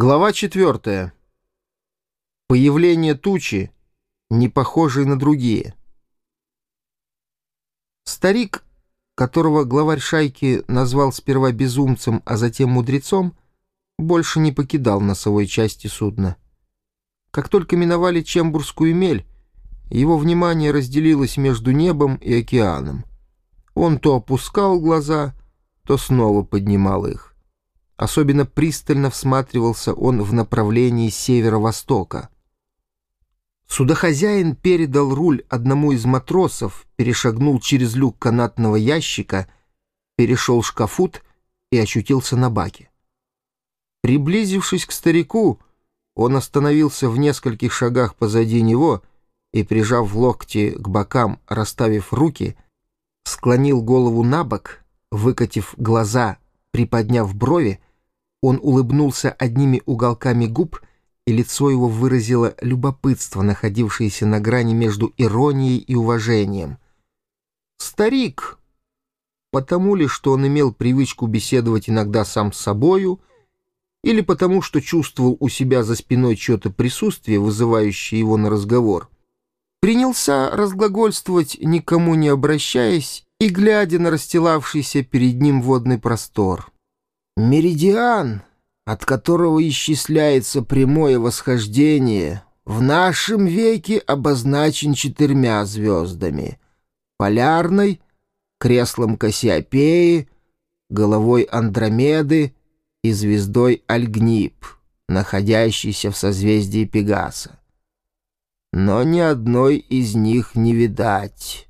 Глава четвертая. Появление тучи, не похожей на другие. Старик, которого главарь шайки назвал сперва безумцем, а затем мудрецом, больше не покидал носовой части судна. Как только миновали Чембурскую мель, его внимание разделилось между небом и океаном. Он то опускал глаза, то снова поднимал их. Особенно пристально всматривался он в направлении северо-востока. Судохозяин передал руль одному из матросов, перешагнул через люк канатного ящика, перешел шкафут и очутился на баке. Приблизившись к старику, он остановился в нескольких шагах позади него и, прижав локти к бокам, расставив руки, склонил голову на бок, выкатив глаза, приподняв брови, он улыбнулся одними уголками губ, и лицо его выразило любопытство, находившееся на грани между иронией и уважением. «Старик!» Потому ли, что он имел привычку беседовать иногда сам с собою, или потому, что чувствовал у себя за спиной чье-то присутствие, вызывающее его на разговор, принялся разглагольствовать, никому не обращаясь и глядя на расстилавшийся перед ним водный простор. Меридиан, от которого исчисляется прямое восхождение, в нашем веке обозначен четырьмя звездами — полярной, креслом Кассиопеи, головой Андромеды и звездой Альгнип, находящейся в созвездии Пегаса. Но ни одной из них не видать.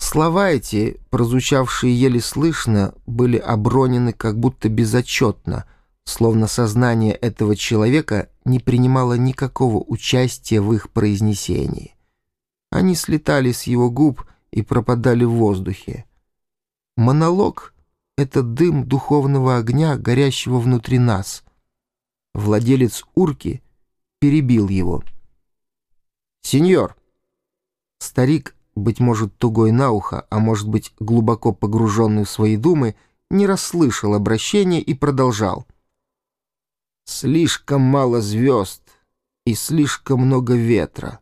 Слова эти, прозвучавшие еле слышно, были обронены как будто безотчетно, словно сознание этого человека не принимало никакого участия в их произнесении. Они слетали с его губ и пропадали в воздухе. Монолог — это дым духовного огня, горящего внутри нас. Владелец урки перебил его. «Сеньор!» Старик быть может, тугой на ухо, а может быть, глубоко погруженный в свои думы, не расслышал обращения и продолжал. «Слишком мало звезд и слишком много ветра.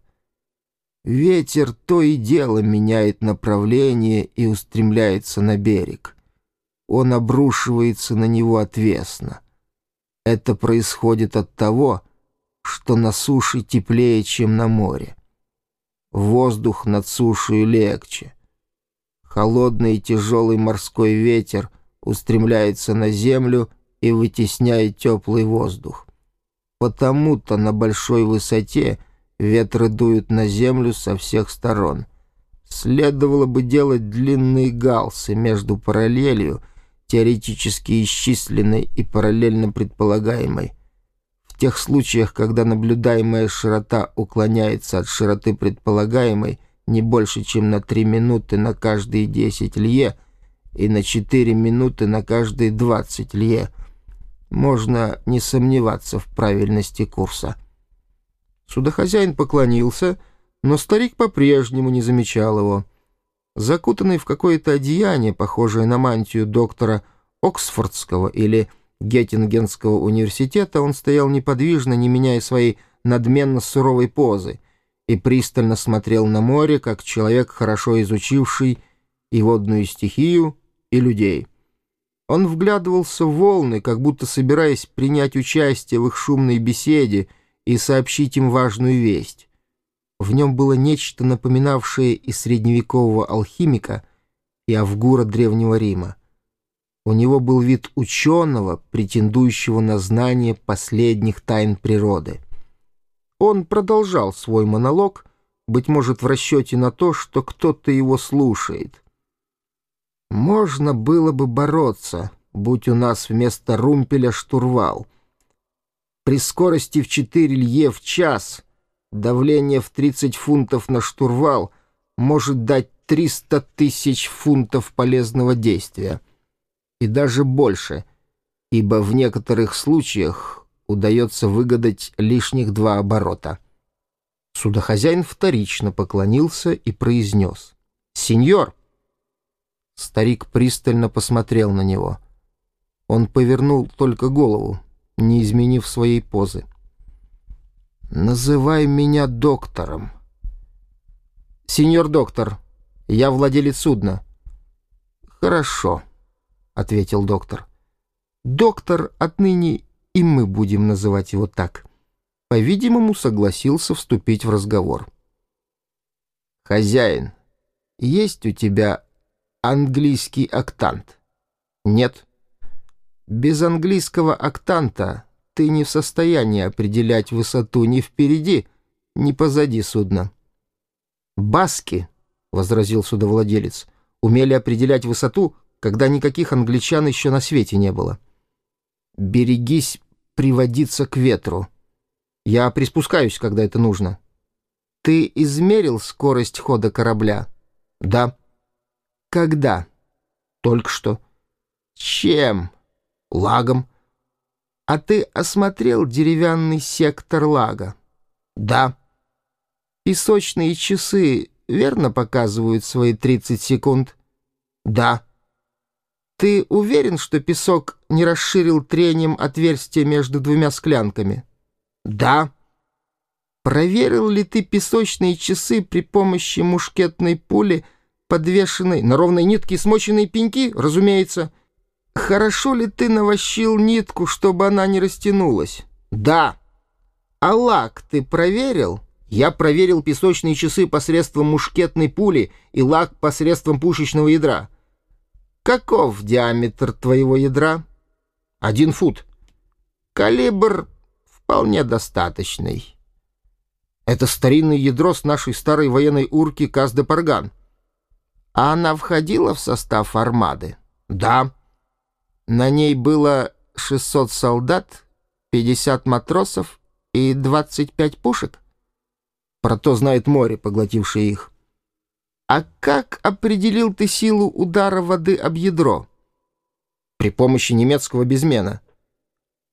Ветер то и дело меняет направление и устремляется на берег. Он обрушивается на него отвесно. Это происходит от того, что на суше теплее, чем на море. Воздух над сушей легче. Холодный и тяжелый морской ветер устремляется на землю и вытесняет теплый воздух. Потому-то на большой высоте ветры дуют на землю со всех сторон. Следовало бы делать длинные галсы между параллелью, теоретически исчисленной и параллельно предполагаемой, тех случаях, когда наблюдаемая широта уклоняется от широты предполагаемой не больше, чем на 3 минуты на каждые 10 лье и на 4 минуты на каждые 20 лье, можно не сомневаться в правильности курса. Судохозяин поклонился, но старик по-прежнему не замечал его. Закутанный в какое-то одеяние, похожее на мантию доктора Оксфордского или Геттингенского университета он стоял неподвижно, не меняя своей надменно суровой позы, и пристально смотрел на море, как человек, хорошо изучивший и водную стихию, и людей. Он вглядывался в волны, как будто собираясь принять участие в их шумной беседе и сообщить им важную весть. В нем было нечто напоминавшее и средневекового алхимика, и Авгура Древнего Рима. У него был вид ученого, претендующего на знание последних тайн природы. Он продолжал свой монолог, быть может, в расчете на то, что кто-то его слушает. «Можно было бы бороться, будь у нас вместо румпеля штурвал. При скорости в 4 лье в час давление в 30 фунтов на штурвал может дать 300 тысяч фунтов полезного действия» и даже больше, ибо в некоторых случаях удается выгадать лишних два оборота. Судохозяин вторично поклонился и произнес. «Сеньор!» Старик пристально посмотрел на него. Он повернул только голову, не изменив своей позы. «Называй меня доктором». «Сеньор доктор, я владелец судна». «Хорошо», — ответил доктор. «Доктор отныне и мы будем называть его так». По-видимому, согласился вступить в разговор. «Хозяин, есть у тебя английский октант?» «Нет». «Без английского октанта ты не в состоянии определять высоту ни впереди, ни позади судна». «Баски», — возразил судовладелец, — «умели определять высоту, когда никаких англичан еще на свете не было». «Берегись приводиться к ветру. Я приспускаюсь, когда это нужно». «Ты измерил скорость хода корабля?» «Да». «Когда?» «Только что». «Чем?» «Лагом». «А ты осмотрел деревянный сектор лага?» «Да». Песочные часы верно показывают свои 30 секунд? Да. Ты уверен, что песок не расширил трением отверстие между двумя склянками? Да. Проверил ли ты песочные часы при помощи мушкетной пули, подвешенной на ровной нитке смоченной пеньки? Разумеется. Хорошо ли ты навощил нитку, чтобы она не растянулась? Да. А лак ты проверил? Я проверил песочные часы посредством мушкетной пули и лак посредством пушечного ядра. Каков диаметр твоего ядра? Один фут. Калибр вполне достаточный. Это старинное ядро с нашей старой военной урки Казде-Парган. А она входила в состав армады? Да. На ней было 600 солдат, 50 матросов и 25 пушек? Про то знает море, поглотившее их. А как определил ты силу удара воды об ядро? При помощи немецкого безмена.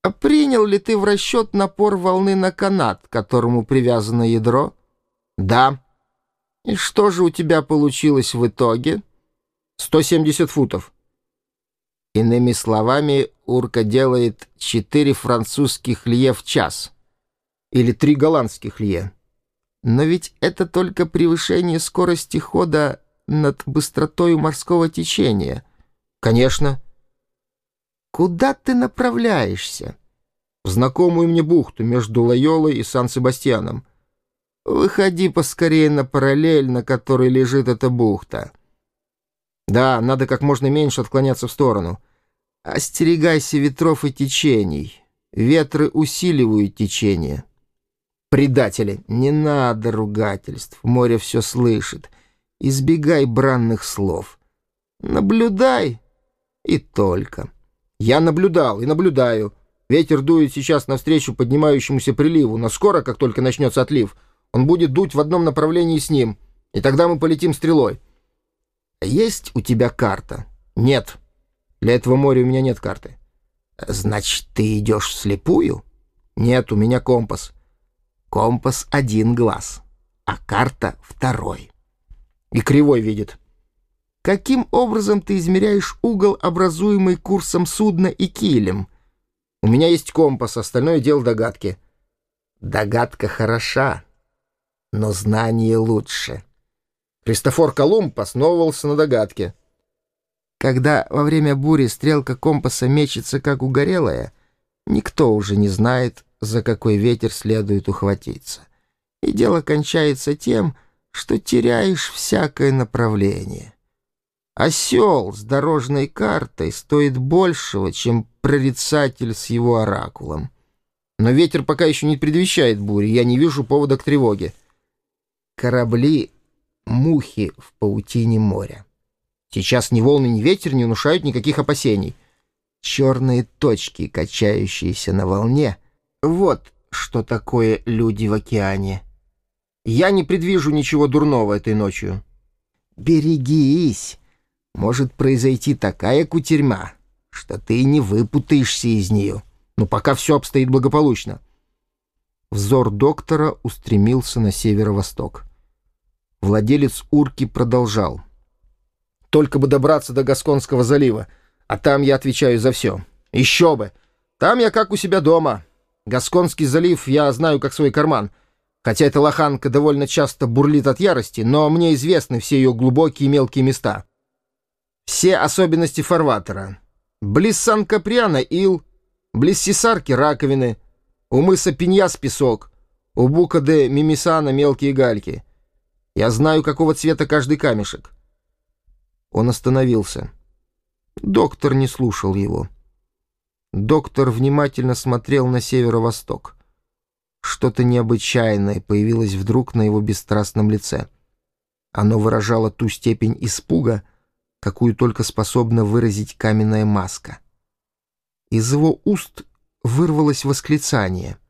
А принял ли ты в расчет напор волны на канат, к которому привязано ядро? Да. И что же у тебя получилось в итоге? 170 футов. Иными словами, урка делает 4 французских лье в час. Или 3 голландских лье. Но ведь это только превышение скорости хода над быстротой морского течения. Конечно. Куда ты направляешься? В знакомую мне бухту между Лайолой и Сан-Себастьяном. Выходи поскорее на параллель, на которой лежит эта бухта. Да, надо как можно меньше отклоняться в сторону. Остерегайся ветров и течений. Ветры усиливают течение. Предатели, не надо ругательств, море все слышит. Избегай бранных слов. Наблюдай и только. Я наблюдал и наблюдаю. Ветер дует сейчас навстречу поднимающемуся приливу, но скоро, как только начнется отлив, он будет дуть в одном направлении с ним, и тогда мы полетим стрелой. Есть у тебя карта? Нет. Для этого моря у меня нет карты. Значит, ты идешь вслепую? Нет, у меня компас. Компас один глаз, а карта второй. И кривой видит. Каким образом ты измеряешь угол, образуемый курсом судна и килем? У меня есть компас, остальное дело догадки. Догадка хороша, но знание лучше. Христофор Колумб основывался на догадке. Когда во время бури стрелка компаса мечется, как угорелая, никто уже не знает, за какой ветер следует ухватиться. И дело кончается тем, что теряешь всякое направление. Осел с дорожной картой стоит большего, чем прорицатель с его оракулом. Но ветер пока еще не предвещает бури, я не вижу повода к тревоге. Корабли — мухи в паутине моря. Сейчас ни волны, ни ветер не внушают никаких опасений. Черные точки, качающиеся на волне — вот что такое люди в океане. Я не предвижу ничего дурного этой ночью. Берегись. Может произойти такая кутерьма, что ты не выпутаешься из нее. Но пока все обстоит благополучно. Взор доктора устремился на северо-восток. Владелец урки продолжал. «Только бы добраться до Гасконского залива, а там я отвечаю за все. Еще бы! Там я как у себя дома. Гасконский залив я знаю как свой карман. Хотя эта лоханка довольно часто бурлит от ярости, но мне известны все ее глубокие и мелкие места. Все особенности фарватера. Близ Сан-Каприана — ил, близ Сесарки — раковины, у мыса Пиньяс — песок, у Бука де Мимисана — мелкие гальки. Я знаю, какого цвета каждый камешек. Он остановился. Доктор не слушал его. Доктор внимательно смотрел на северо-восток. Что-то необычайное появилось вдруг на его бесстрастном лице. Оно выражало ту степень испуга, какую только способна выразить каменная маска. Из его уст вырвалось восклицание —